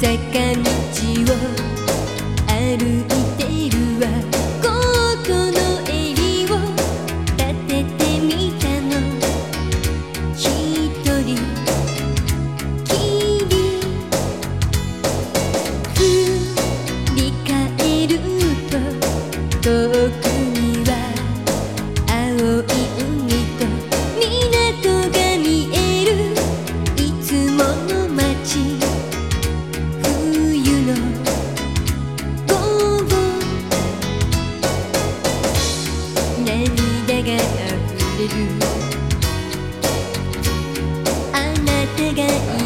Sé 溢れる。あなたがいる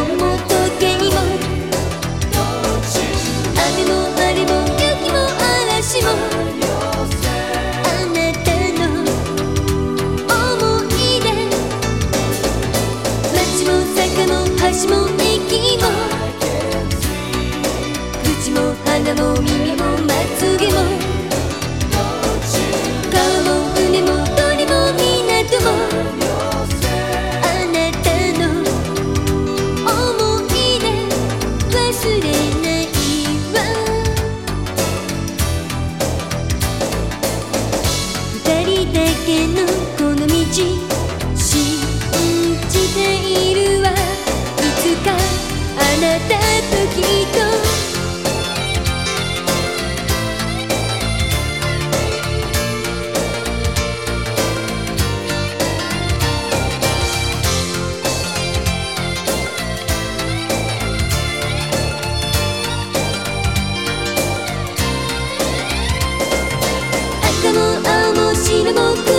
知る僕